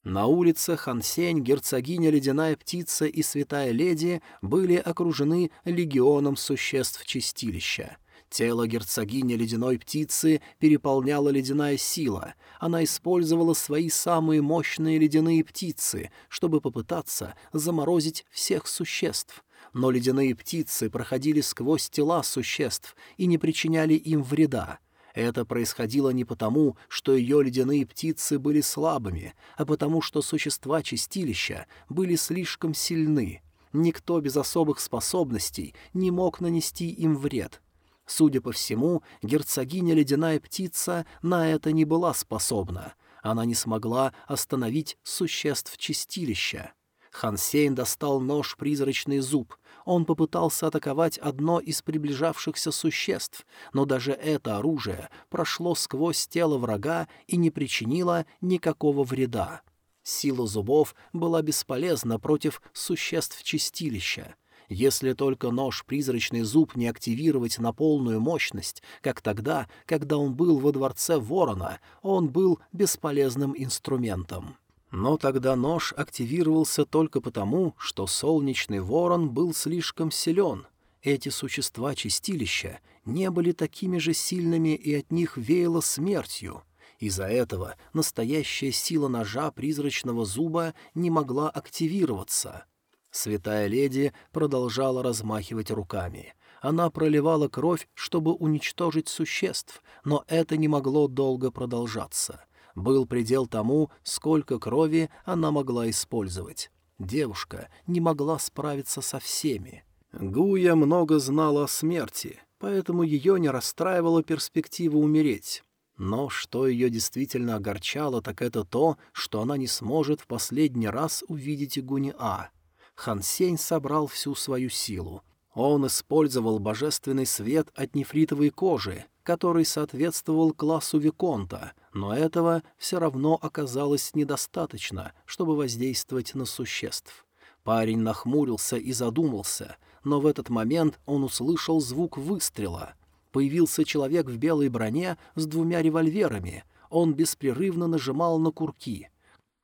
A: На улице Хансень, герцогиня Ледяная Птица и Святая Леди были окружены легионом существ чистилища. Тело герцогини Ледяной Птицы переполняла ледяная сила. Она использовала свои самые мощные ледяные птицы, чтобы попытаться заморозить всех существ но ледяные птицы проходили сквозь тела существ и не причиняли им вреда. Это происходило не потому, что ее ледяные птицы были слабыми, а потому что существа чистилища были слишком сильны. Никто без особых способностей не мог нанести им вред. Судя по всему, герцогиня ледяная птица на это не была способна. Она не смогла остановить существ чистилища. Хансейн достал нож-призрачный зуб, он попытался атаковать одно из приближавшихся существ, но даже это оружие прошло сквозь тело врага и не причинило никакого вреда. Сила зубов была бесполезна против существ чистилища. Если только нож-призрачный зуб не активировать на полную мощность, как тогда, когда он был во дворце ворона, он был бесполезным инструментом. Но тогда нож активировался только потому, что солнечный ворон был слишком силен. Эти существа чистилища не были такими же сильными, и от них веяло смертью. Из-за этого настоящая сила ножа призрачного зуба не могла активироваться. Святая леди продолжала размахивать руками. Она проливала кровь, чтобы уничтожить существ, но это не могло долго продолжаться — был предел тому, сколько крови она могла использовать. Девушка не могла справиться со всеми. Гуя много знала о смерти, поэтому ее не расстраивала перспектива умереть. Но что ее действительно огорчало, так это то, что она не сможет в последний раз увидеть Гуни-А. Хан Сень собрал всю свою силу. Он использовал божественный свет от нефритовой кожи, который соответствовал классу Виконта, но этого все равно оказалось недостаточно, чтобы воздействовать на существ. Парень нахмурился и задумался, но в этот момент он услышал звук выстрела. Появился человек в белой броне с двумя револьверами. Он беспрерывно нажимал на курки.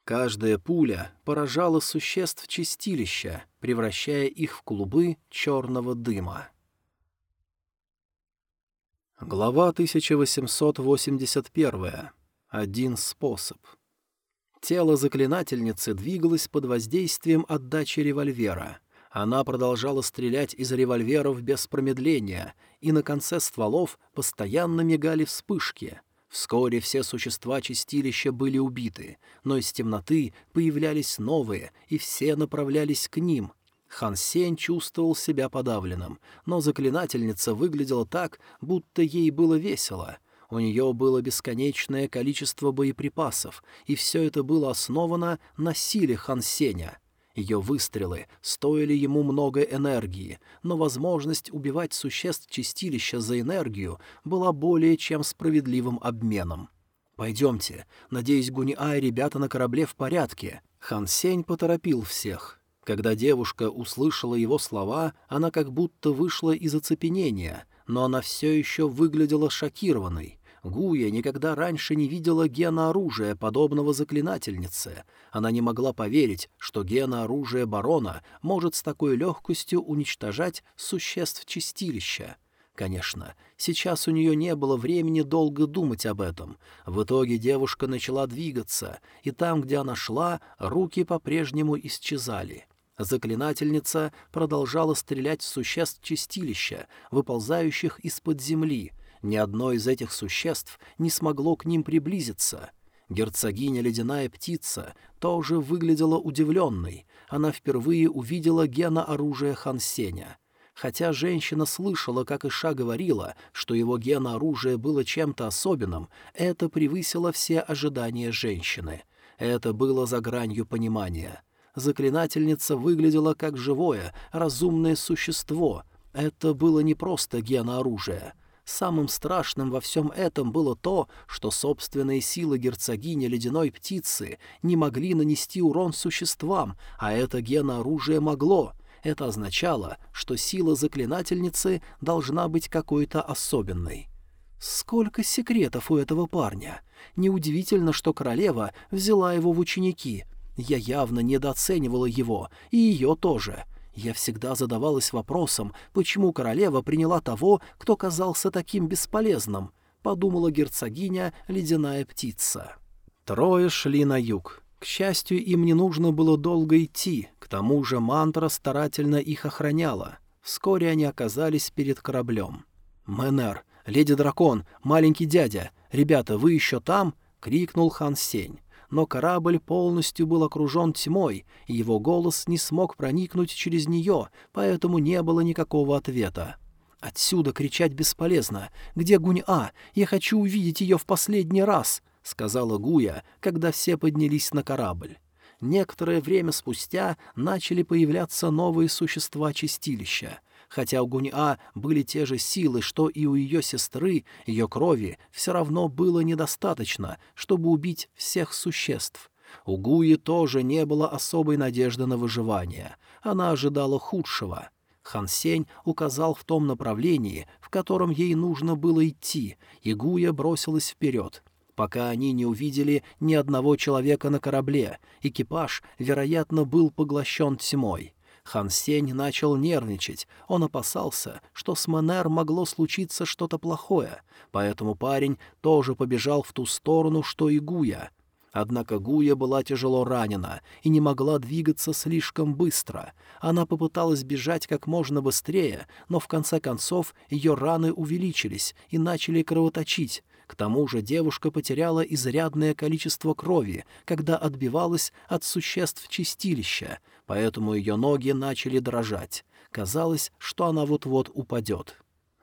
A: Каждая пуля поражала существ чистилища, превращая их в клубы черного дыма. Глава 1881. Один способ. Тело заклинательницы двигалось под воздействием отдачи револьвера. Она продолжала стрелять из револьверов без промедления, и на конце стволов постоянно мигали вспышки. Вскоре все существа чистилища были убиты, но из темноты появлялись новые, и все направлялись к ним, Хан Сень чувствовал себя подавленным, но заклинательница выглядела так, будто ей было весело. У нее было бесконечное количество боеприпасов, и все это было основано на силе Хан Сеня. Ее выстрелы стоили ему много энергии, но возможность убивать существ чистилища за энергию была более чем справедливым обменом. «Пойдемте. Надеюсь, Гуниа и ребята на корабле в порядке». Хан Сень поторопил всех. Когда девушка услышала его слова, она как будто вышла из оцепенения, но она все еще выглядела шокированной. Гуя никогда раньше не видела гена оружия, подобного заклинательнице. Она не могла поверить, что гена оружия барона может с такой легкостью уничтожать существ чистилища. Конечно, сейчас у нее не было времени долго думать об этом. В итоге девушка начала двигаться, и там, где она шла, руки по-прежнему исчезали. Заклинательница продолжала стрелять в существ чистилища, выползающих из-под земли. Ни одно из этих существ не смогло к ним приблизиться. Герцогиня Ледяная Птица тоже выглядела удивленной. Она впервые увидела гена оружия Хансеня. Хотя женщина слышала, как Иша говорила, что его гена оружия было чем-то особенным, это превысило все ожидания женщины. Это было за гранью понимания — Заклинательница выглядела как живое, разумное существо. Это было не просто генооружие. Самым страшным во всем этом было то, что собственные силы герцогини ледяной птицы не могли нанести урон существам, а это генооружие могло. Это означало, что сила заклинательницы должна быть какой-то особенной. Сколько секретов у этого парня! Неудивительно, что королева взяла его в ученики — я явно недооценивала его, и ее тоже. Я всегда задавалась вопросом, почему королева приняла того, кто казался таким бесполезным, подумала герцогиня ледяная птица. Трое шли на юг. К счастью, им не нужно было долго идти, к тому же мантра старательно их охраняла. Вскоре они оказались перед кораблем. «Мэнер, леди-дракон, маленький дядя, ребята, вы еще там?» — крикнул Хан Сень но корабль полностью был окружен тьмой, и его голос не смог проникнуть через нее, поэтому не было никакого ответа. «Отсюда кричать бесполезно. Где Гунь-А? Я хочу увидеть ее в последний раз», — сказала Гуя, когда все поднялись на корабль. Некоторое время спустя начали появляться новые существа чистилища. Хотя у Гуньа были те же силы, что и у ее сестры, ее крови все равно было недостаточно, чтобы убить всех существ. У Гуи тоже не было особой надежды на выживание. Она ожидала худшего. Хан Сень указал в том направлении, в котором ей нужно было идти, и Гуя бросилась вперед. Пока они не увидели ни одного человека на корабле, экипаж, вероятно, был поглощен тьмой. Хан Сень начал нервничать. Он опасался, что с Менер могло случиться что-то плохое, поэтому парень тоже побежал в ту сторону, что и Гуя. Однако Гуя была тяжело ранена и не могла двигаться слишком быстро. Она попыталась бежать как можно быстрее, но в конце концов ее раны увеличились и начали кровоточить. К тому же девушка потеряла изрядное количество крови, когда отбивалась от существ чистилища, поэтому ее ноги начали дрожать. Казалось, что она вот-вот упадет.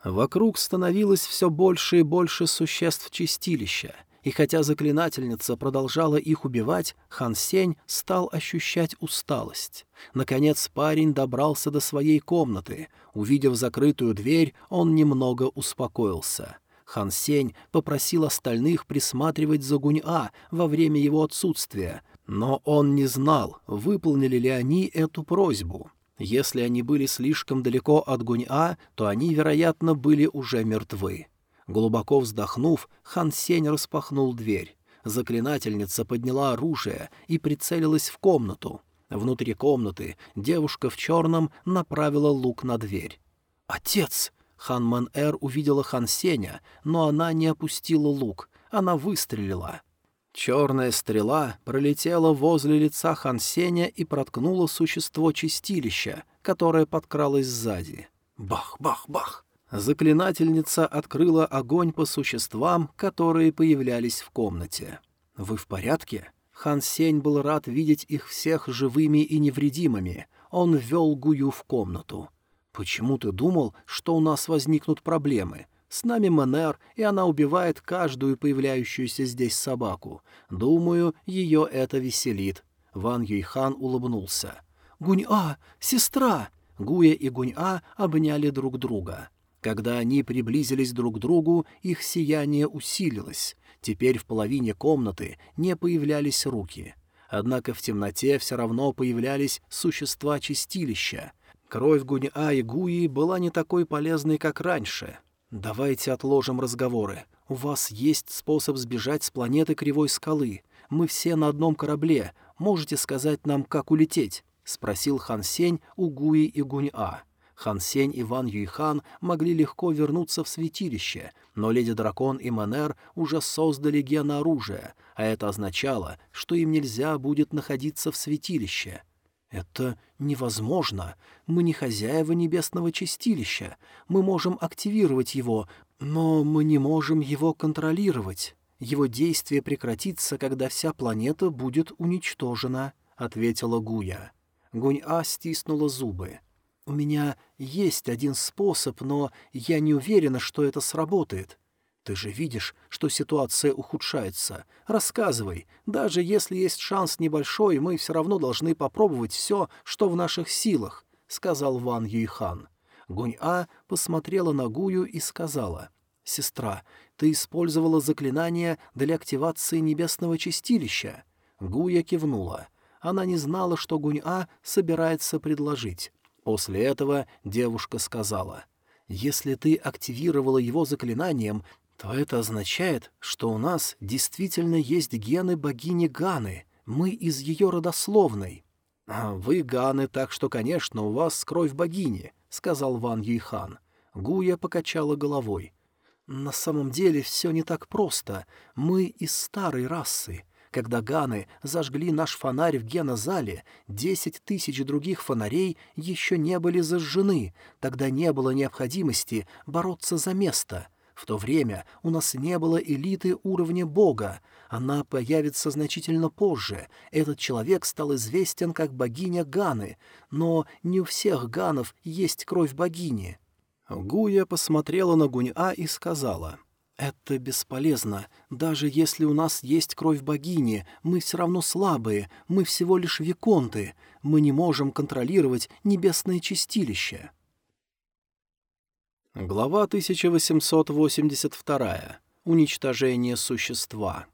A: Вокруг становилось все больше и больше существ чистилища, И хотя заклинательница продолжала их убивать, Хан Сень стал ощущать усталость. Наконец парень добрался до своей комнаты. Увидев закрытую дверь, он немного успокоился. Хан Сень попросил остальных присматривать за Гунь-А во время его отсутствия, но он не знал, выполнили ли они эту просьбу. Если они были слишком далеко от Гунь-А, то они, вероятно, были уже мертвы. Глубоко вздохнув, Хан Сень распахнул дверь. Заклинательница подняла оружие и прицелилась в комнату. Внутри комнаты девушка в черном направила лук на дверь. «Отец!» Хан Мэн-Эр увидела Хан Сеня, но она не опустила лук. Она выстрелила. Черная стрела пролетела возле лица Хан Сеня и проткнула существо чистилища, которое подкралось сзади. Бах, бах, бах! Заклинательница открыла огонь по существам, которые появлялись в комнате. «Вы в порядке?» Хан Сень был рад видеть их всех живыми и невредимыми. Он ввел Гую в комнату. «Почему ты думал, что у нас возникнут проблемы? С нами Манер, и она убивает каждую появляющуюся здесь собаку. Думаю, ее это веселит». Ван Юйхан улыбнулся. «Гунь-А! Сестра!» Гуя и Гунь-А обняли друг друга. Когда они приблизились друг к другу, их сияние усилилось. Теперь в половине комнаты не появлялись руки. Однако в темноте все равно появлялись существа чистилища. Кровь Гуньа и Гуи была не такой полезной, как раньше. «Давайте отложим разговоры. У вас есть способ сбежать с планеты Кривой Скалы. Мы все на одном корабле. Можете сказать нам, как улететь?» — спросил Хан Сень у Гуи и Гуньа. Хан Сень и Ван Юйхан могли легко вернуться в святилище, но Леди Дракон и Манер уже создали генооружие, а это означало, что им нельзя будет находиться в святилище. «Это невозможно. Мы не хозяева небесного чистилища. Мы можем активировать его, но мы не можем его контролировать. Его действие прекратится, когда вся планета будет уничтожена», — ответила Гуя. Гунь-А стиснула зубы. «У меня есть один способ, но я не уверена, что это сработает. Ты же видишь, что ситуация ухудшается. Рассказывай. Даже если есть шанс небольшой, мы все равно должны попробовать все, что в наших силах», — сказал Ван Юйхан. Гунь-А посмотрела на Гую и сказала, «Сестра, ты использовала заклинание для активации небесного чистилища?» Гуя кивнула. Она не знала, что Гунь-А собирается предложить. После этого девушка сказала, «Если ты активировала его заклинанием, то это означает, что у нас действительно есть гены богини Ганы, мы из ее родословной». «А вы Ганы, так что, конечно, у вас кровь богини», — сказал Ван Юйхан. Гуя покачала головой. «На самом деле все не так просто. Мы из старой расы. Когда ганы зажгли наш фонарь в генозале, десять тысяч других фонарей еще не были зажжены, тогда не было необходимости бороться за место. В то время у нас не было элиты уровня бога, она появится значительно позже. Этот человек стал известен как богиня Ганы, но не у всех ганов есть кровь богини. Гуя посмотрела на Гунь-А и сказала — «Это бесполезно. Даже если у нас есть кровь богини, мы все равно слабые, мы всего лишь виконты. Мы не можем контролировать небесное чистилище». Глава 1882. Уничтожение существа.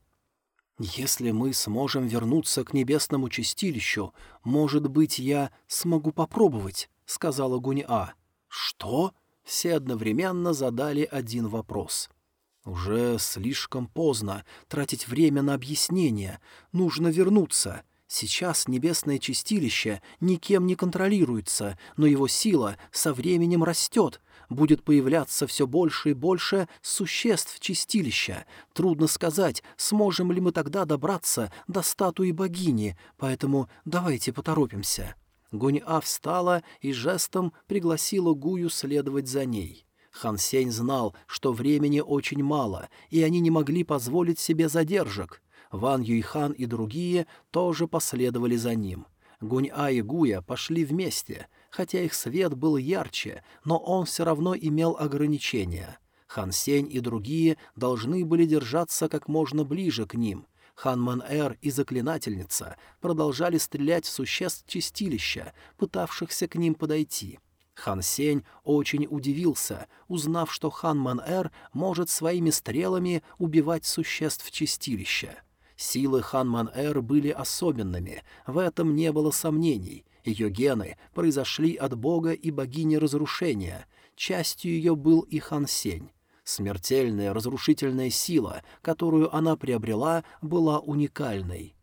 A: «Если мы сможем вернуться к небесному чистилищу, может быть, я смогу попробовать», — сказала Гуни-А. «Что?» — все одновременно задали один вопрос — уже слишком поздно тратить время на объяснение. Нужно вернуться. Сейчас небесное чистилище никем не контролируется, но его сила со временем растет. Будет появляться все больше и больше существ чистилища. Трудно сказать, сможем ли мы тогда добраться до статуи богини, поэтому давайте поторопимся. Гунь-А встала и жестом пригласила Гую следовать за ней. Хан Сень знал, что времени очень мало, и они не могли позволить себе задержек. Ван Юйхан и другие тоже последовали за ним. Гунь-А и Гуя пошли вместе, хотя их свет был ярче, но он все равно имел ограничения. Хан Сень и другие должны были держаться как можно ближе к ним. Хан Ман-Эр и Заклинательница продолжали стрелять в существ чистилища, пытавшихся к ним подойти. Хан Сень очень удивился, узнав, что Хан Ман-Эр может своими стрелами убивать существ чистилища. Силы Хан Ман-Эр были особенными, в этом не было сомнений. Ее гены произошли от бога и богини разрушения, частью ее был и Хан Сень. Смертельная разрушительная сила, которую она приобрела, была уникальной.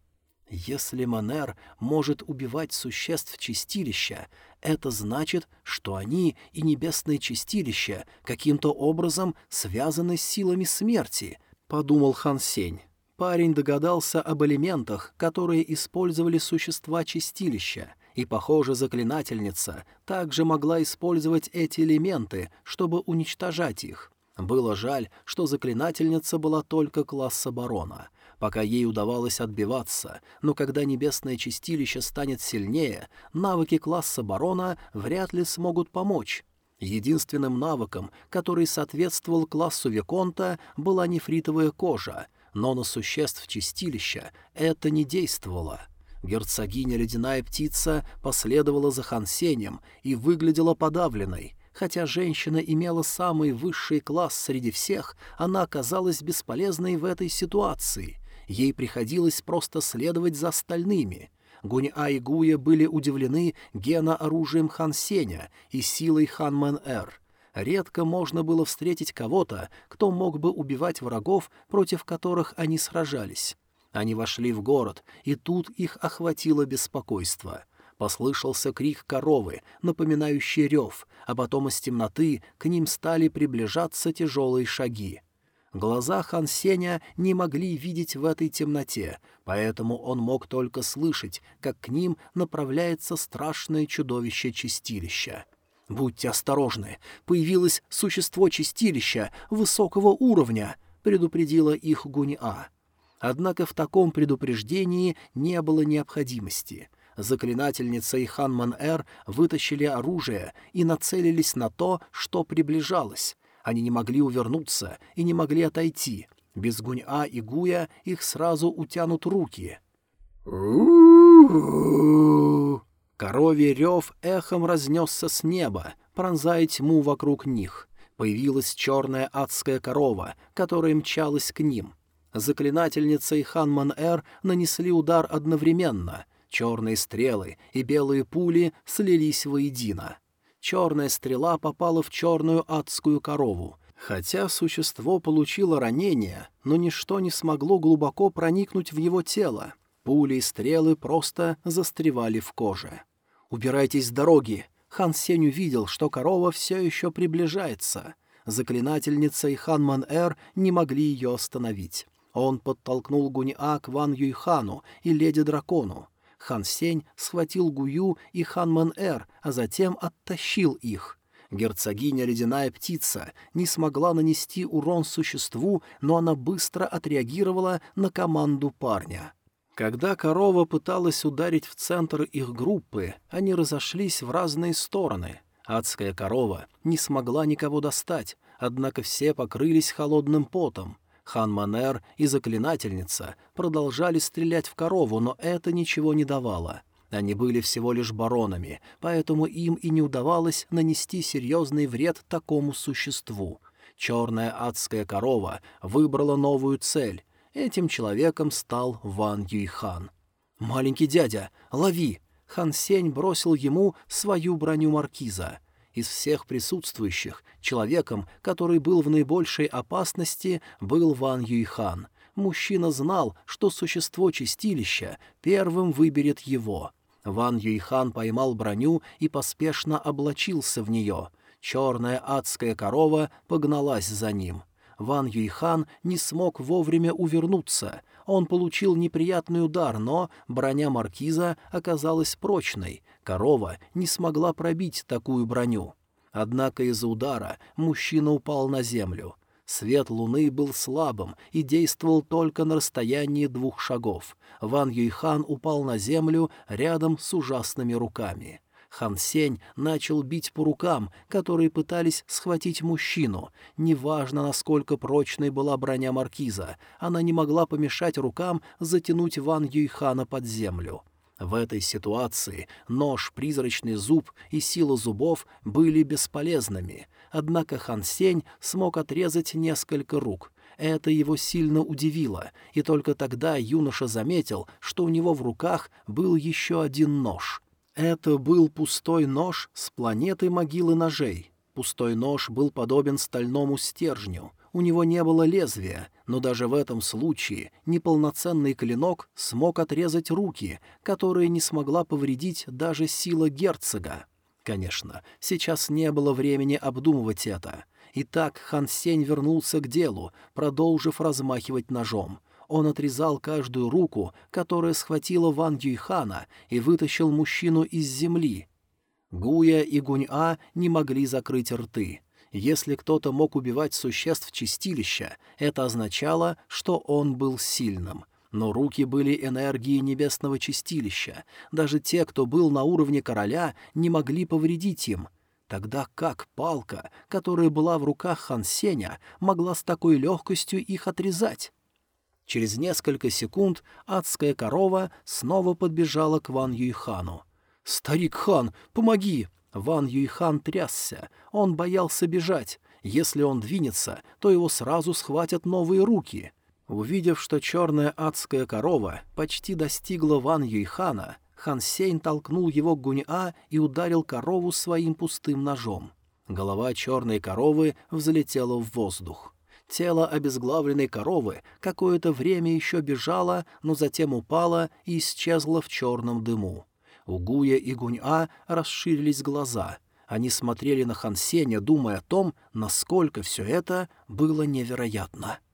A: Если Манер может убивать существ чистилища, это значит, что они и небесные чистилища каким-то образом связаны с силами смерти, — подумал Хан Сень. Парень догадался об элементах, которые использовали существа чистилища, и, похоже, заклинательница также могла использовать эти элементы, чтобы уничтожать их. Было жаль, что заклинательница была только класса барона. Пока ей удавалось отбиваться, но когда небесное чистилище станет сильнее, навыки класса барона вряд ли смогут помочь. Единственным навыком, который соответствовал классу Виконта, была нефритовая кожа, но на существ чистилища это не действовало. Герцогиня Ледяная Птица последовала за Хансенем и выглядела подавленной. Хотя женщина имела самый высший класс среди всех, она оказалась бесполезной в этой ситуации. Ей приходилось просто следовать за остальными. Гунь-А и Гуя были удивлены гено-оружием Хан Сеня и силой Хан Мэн-Эр. Редко можно было встретить кого-то, кто мог бы убивать врагов, против которых они сражались. Они вошли в город, и тут их охватило беспокойство. Послышался крик коровы, напоминающий рев, а потом из темноты к ним стали приближаться тяжелые шаги. Глаза Хан Сеня не могли видеть в этой темноте, поэтому он мог только слышать, как к ним направляется страшное чудовище чистилища. «Будьте осторожны, появилось существо чистилища высокого уровня», — предупредила их Гунь-А. Однако в таком предупреждении не было необходимости. Заклинательница и Ханман-Эр вытащили оружие и нацелились на то, что приближалось. Они не могли увернуться и не могли отойти. Без Гунь-А и Гуя их сразу утянут руки. Коровий рев эхом разнесся с неба, пронзая тьму вокруг них. Появилась черная адская корова, которая мчалась к ним. Заклинательница и Ханман-Эр нанесли удар одновременно. Черные стрелы и белые пули слились воедино. Черная стрела попала в черную адскую корову. Хотя существо получило ранение, но ничто не смогло глубоко проникнуть в его тело. Пули и стрелы просто застревали в коже. «Убирайтесь с дороги!» Хан Сень увидел, что корова все еще приближается. Заклинательница и Хан Мэн-Эр не могли ее остановить. Он подтолкнул Гуньа к Ван Юйхану и Леди-дракону. Хан Сень схватил Гую и Хан Мэн-Эр, а затем оттащил их. Герцогиня Ледяная Птица не смогла нанести урон существу, но она быстро отреагировала на команду парня. Когда корова пыталась ударить в центр их группы, они разошлись в разные стороны. Адская корова не смогла никого достать, однако все покрылись холодным потом — Хан Мэн-Эр и Заклинательница продолжали стрелять в корову, но это ничего не давало. Они были всего лишь баронами, поэтому им и не удавалось нанести серьезный вред такому существу. Черная адская корова выбрала новую цель. Этим человеком стал Ван Юйхан. «Маленький дядя, лови!» Хан Сень бросил ему свою броню маркиза — из всех присутствующих человеком, который был в наибольшей опасности, был Ван Юйхан. Мужчина знал, что существо чистилища первым выберет его. Ван Юйхан поймал броню и поспешно облачился в нее. Черная адская корова погналась за ним. Ван Юйхан не смог вовремя увернуться. Он получил неприятный удар, но броня маркиза оказалась прочной. Корова не смогла пробить такую броню. Однако из-за удара мужчина упал на землю. Свет луны был слабым и действовал только на расстоянии двух шагов. Ван Юйхан упал на землю рядом с ужасными руками. Хан Сень начал бить по рукам, которые пытались схватить мужчину. Неважно, насколько прочной была броня маркиза, она не могла помешать рукам затянуть Ван Юйхана под землю. В этой ситуации нож, призрачный зуб и сила зубов были бесполезными, однако Хан Сень смог отрезать несколько рук. Это его сильно удивило, и только тогда юноша заметил, что у него в руках был еще один нож. Это был пустой нож с планеты могилы ножей. Пустой нож был подобен стальному стержню. У него не было лезвия, но даже в этом случае неполноценный клинок смог отрезать руки, которые не смогла повредить даже сила герцога. Конечно, сейчас не было времени обдумывать это. Итак, Хан Сень вернулся к делу, продолжив размахивать ножом. Он отрезал каждую руку, которая схватила Ван Юйхана, и вытащил мужчину из земли. Гуя и Гунь-А не могли закрыть рты. Если кто-то мог убивать существ чистилища, это означало, что он был сильным. Но руки были энергией небесного чистилища. Даже те, кто был на уровне короля, не могли повредить им. Тогда как палка, которая была в руках Хан Сеня, могла с такой легкостью их отрезать? Через несколько секунд адская корова снова подбежала к Ван Юйхану. «Старик Хан, помоги!» Ван Юйхан трясся. Он боялся бежать. Если он двинется, то его сразу схватят новые руки. Увидев, что черная адская корова почти достигла Ван Юйхана, Хан Сень толкнул его к Гунь-А и ударил корову своим пустым ножом. Голова черной коровы взлетела в воздух. Тело обезглавленной коровы какое-то время еще бежало, но затем упало и исчезло в черном дыму. У Гуя и Гунь-А расширились глаза. Они смотрели на Хан Сеня, думая о том, насколько все это было невероятно. —